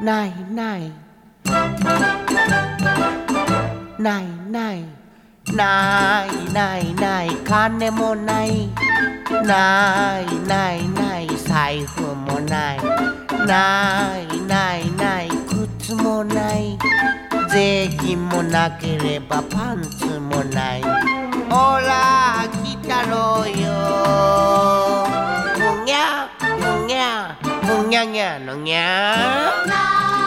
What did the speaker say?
ないないないないないないない金もないないないない財布もないないないない靴もない税金もなければパンツもないほら来たろうよふにゃふにゃふにゃにゃのにゃ